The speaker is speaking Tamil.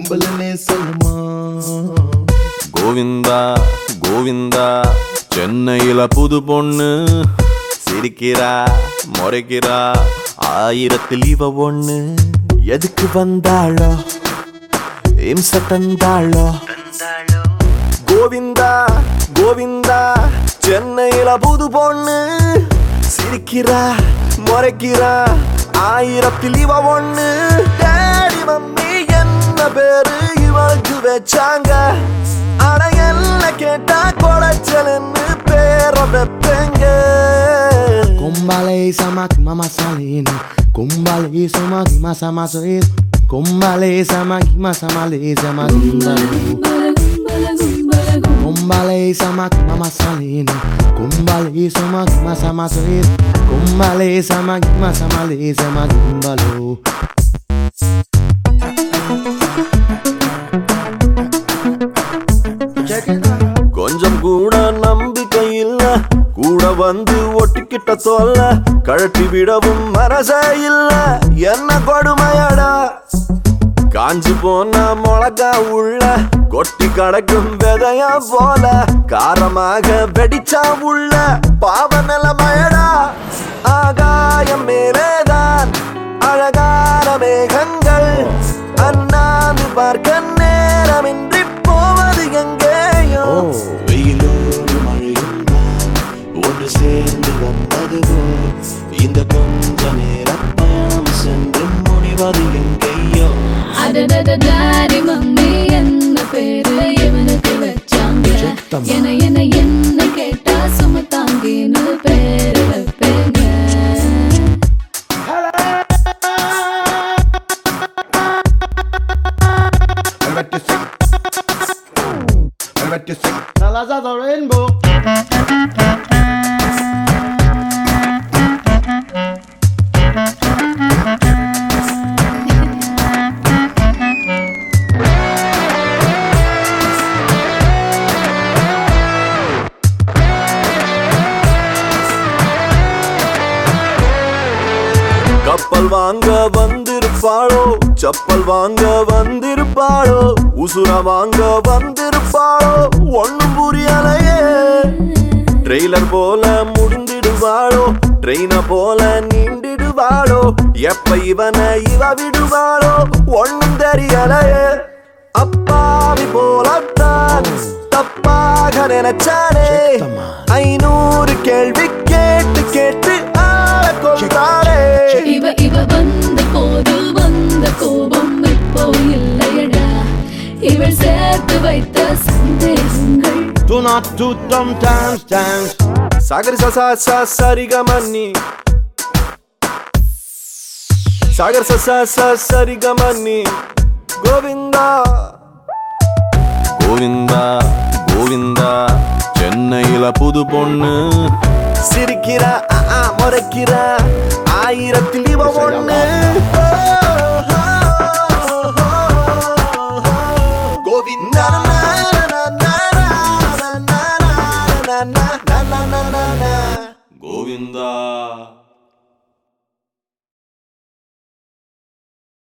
கும்பலனே சொல்லுமா? கோவிந்தா கோவிந்தா சென்னையில புது பொண்ணு சிரிக்கிறா முறைக்கிறா ஆயிரத்தில் இவ ஒண்ணு. எதுக்கு வந்தாளோ? இம்ச தந்தாளோ? கோவிந்தா கோவிந்தா சென்னையில புது பொண்ணு சிரிக்கிறா முறைக்கிறா ஆயிரத்தில் இவ ஒண்ணு. தேடி மம்மி பேரு இவளுக்கு வச்சாங்க அட என்ன கேட்டா கொலைச்சலன்னு பேர வைப்பேங்க Kumbale samaki mama salini Kumbale samaki masa maso is Kumbale samaki masa male samaki Kumbale samaki mama salini Kumbale samaki masa maso is Kumbale samaki masa male samaki kumbalo கொஞ்சம் கூட நம்பிக்கை இல்ல கூட வந்து ஒட்டிக்கிட்ட சொல்ல கழட்டி விடவும் மனசே இல்ல. என்ன கொடுமையடா? காஞ்சு போன மிளகா உள்ள கொட்டி கடக்கும் விதையா போல காரமாக வெடிச்சா உள்ள பாவ நிலமயடா. ஆகாயம் கொஞ்ச நேரம் பயணம் சென்று முடிவது எங்கேயோ அடடடடாடி மம்மி என்ன பேரு இவனுக்கு வச்சாங்க என என என்ன கேட்டா சுமத்தாங்கின்னு பேரு வைப்பேங்க Colors of the rainbow கப்பல் வாங்க வந்திருப்பாளோ? செப்பல் வாங்க வந்திருப்பாளோ? உசுர வாங்க வந்திருப்பாளோ? ஒண்ணும் புரியலையே. ட்ரெய்லர் போல முடிந்திடுவாளோ? ட்ரெயின போல நீண்டிடுவாளோ எப்ப இவனை இவ விடுவாளோ? ஒண்ணும் தெரியலையே. அப்பாவி போலத்தான். தப்பாக நினைச்சானே ஐநூறு கேள்வி கேட்டு கேட்டு ஆள கொள்றாளே. Not do dumb dance. Dance Sagari சசா சா சரிகமன்னி சாகர் சசா சா சரிகமன்னி கோவிந்தா கோவிந்தா கோவிந்தா சென்னையில புது பொண்ணு சிரிக்கிறா முறைக்கிறா ஆயிரத்தில் இவ ஒண்ணு 나나나나나 고민다